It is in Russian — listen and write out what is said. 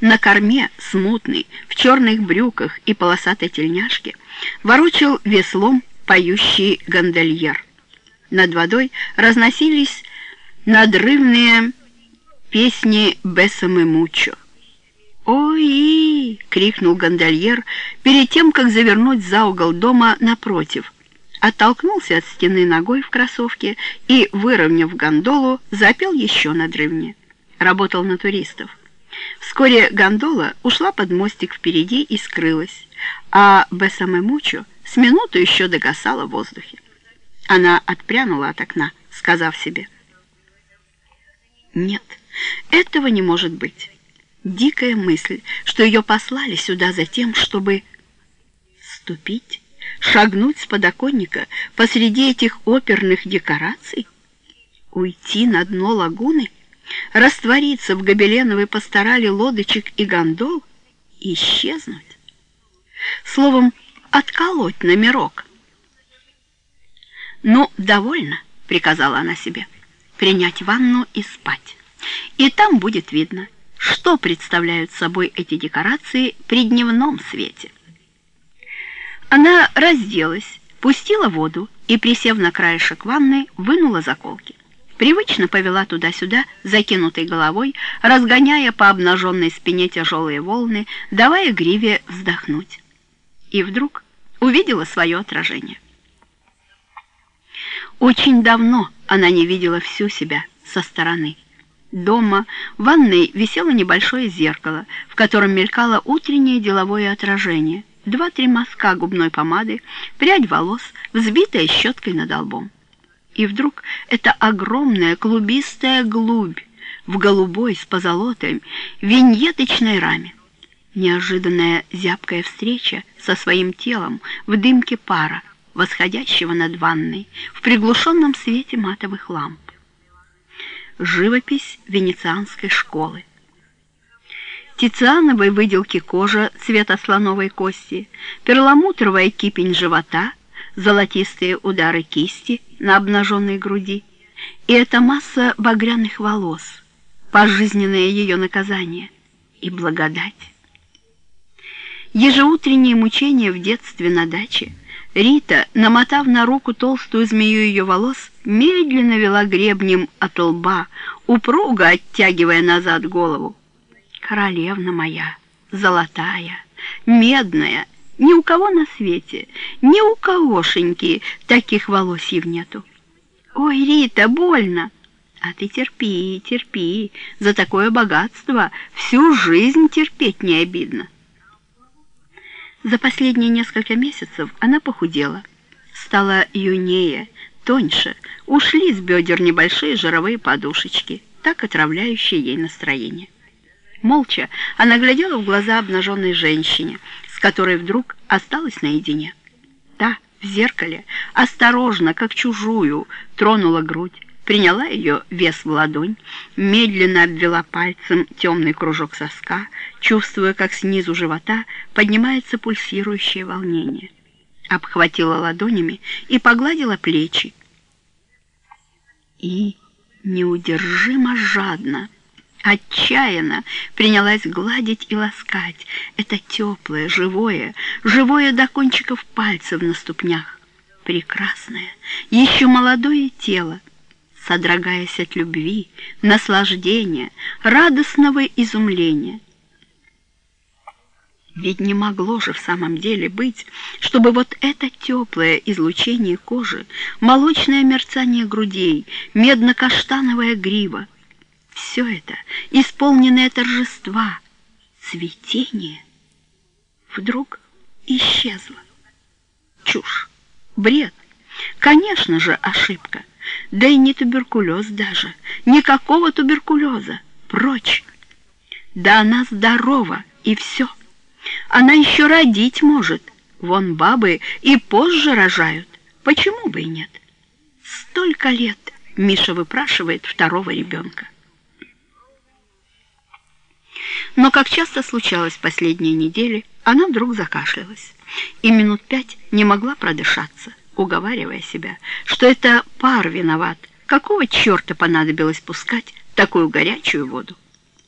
На корме, смутный, в черных брюках и полосатой тельняшке, ворочал веслом поющий гондольер. Над водой разносились надрывные песни Бессамы Мучо. «Ой!» — крикнул гондольер перед тем, как завернуть за угол дома напротив. Оттолкнулся от стены ногой в кроссовке и, выровняв гондолу, запел еще надрывнее. Работал на туристов. Вскоре гондола ушла под мостик впереди и скрылась, а Бессаме Мучо с минуту еще догасала в воздухе. Она отпрянула от окна, сказав себе, «Нет, этого не может быть». Дикая мысль, что ее послали сюда за тем, чтобы ступить, шагнуть с подоконника посреди этих оперных декораций, уйти на дно лагуны, раствориться в гобеленовой пасторали лодочек и гондол исчезнуть. Словом, отколоть номерок. «Ну, довольно», — приказала она себе, — «принять ванну и спать. И там будет видно» что представляют собой эти декорации при дневном свете. Она разделась, пустила воду и, присев на краешек ванны, вынула заколки. Привычно повела туда-сюда, закинутой головой, разгоняя по обнаженной спине тяжелые волны, давая гриве вздохнуть. И вдруг увидела свое отражение. Очень давно она не видела всю себя со стороны. Дома в ванной висело небольшое зеркало, в котором мелькало утреннее деловое отражение. Два-три мазка губной помады, прядь волос, взбитая щеткой над лбом. И вдруг эта огромная клубистая глубь в голубой с позолотой виньеточной раме. Неожиданная зябкая встреча со своим телом в дымке пара, восходящего над ванной, в приглушенном свете матовых ламп живопись венецианской школы. Тициановой выделки кожа цвета слоновой кости, перламутровая кипень живота, золотистые удары кисти на обнаженной груди. И эта масса багряных волос, пожизненное ее наказание и благодать. Ежеутренние мучения в детстве на даче – Рита, намотав на руку толстую змею ее волос, медленно вела гребнем от лба, упруго оттягивая назад голову. «Королевна моя, золотая, медная, ни у кого на свете, ни у когошеньки таких волосьев нету. Ой, Рита, больно!» А ты терпи, терпи, за такое богатство всю жизнь терпеть не обидно. За последние несколько месяцев она похудела, стала юнее, тоньше, ушли с бедер небольшие жировые подушечки, так отравляющие ей настроение. Молча она глядела в глаза обнаженной женщине, которой вдруг осталась наедине. Та в зеркале осторожно, как чужую, тронула грудь, приняла ее вес в ладонь, медленно обвела пальцем темный кружок соска, чувствуя, как снизу живота поднимается пульсирующее волнение. Обхватила ладонями и погладила плечи. И неудержимо жадно, отчаянно принялась гладить и ласкать это теплое, живое, живое до кончиков пальцев на ступнях. Прекрасное, еще молодое тело, содрогаясь от любви, наслаждения, радостного изумления. Ведь не могло же в самом деле быть, чтобы вот это теплое излучение кожи, молочное мерцание грудей, медно-каштановая грива, все это, исполненное торжества, цветение, вдруг исчезло. Чушь, бред, конечно же, ошибка. Да и не туберкулез даже. Никакого туберкулеза. Прочь. Да она здорова, и все. Она еще родить может. Вон бабы и позже рожают. Почему бы и нет? Столько лет Миша выпрашивает второго ребенка. Но, как часто случалось в последние недели, она вдруг закашлялась и минут пять не могла продышаться уговаривая себя, что это пар виноват. Какого черта понадобилось пускать такую горячую воду?